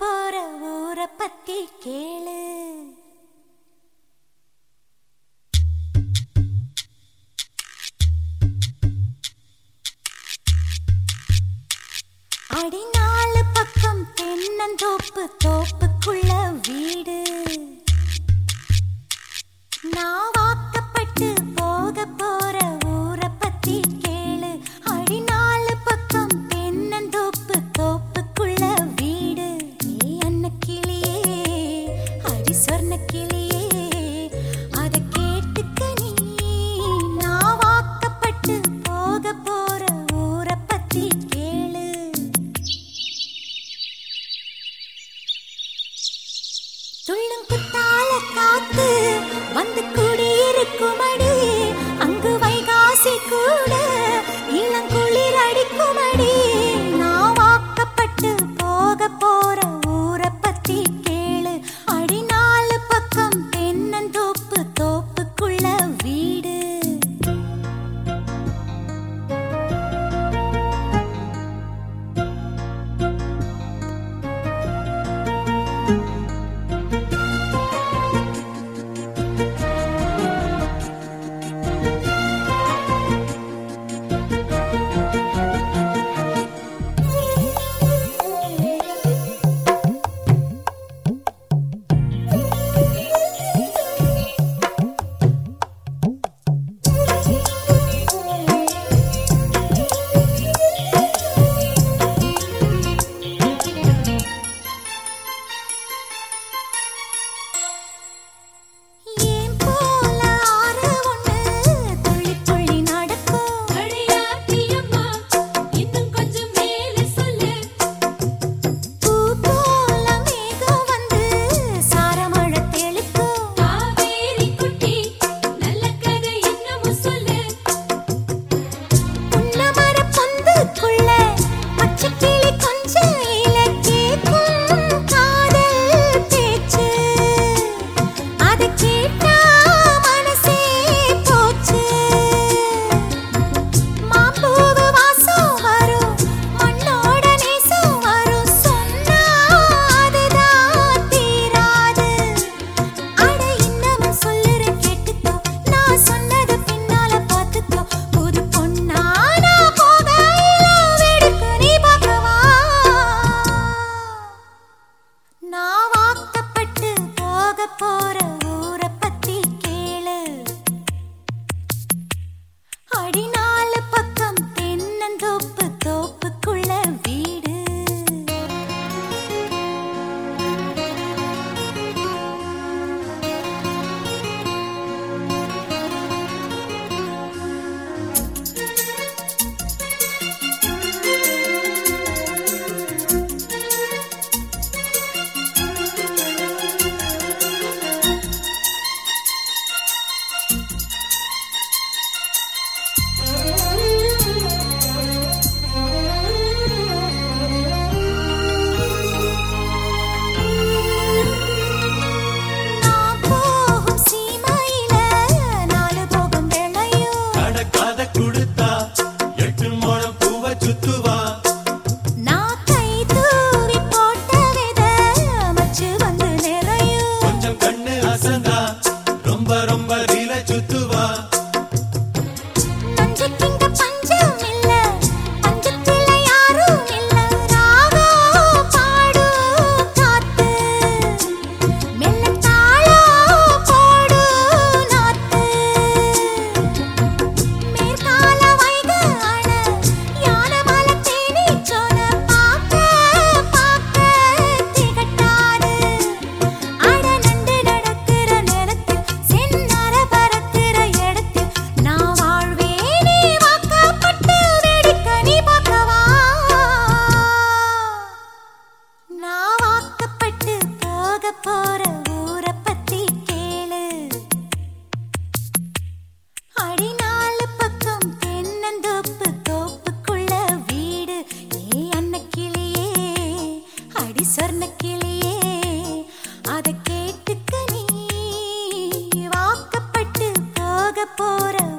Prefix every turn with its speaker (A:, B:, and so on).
A: போற ஊரை பத்தி கேளு. அடி நாலு பக்கம் தென்னந்தோப்பு தோப்புக்குள்ள வீடு வந்து ரொம்ப ரொம்ப தில சுத்துவா? pura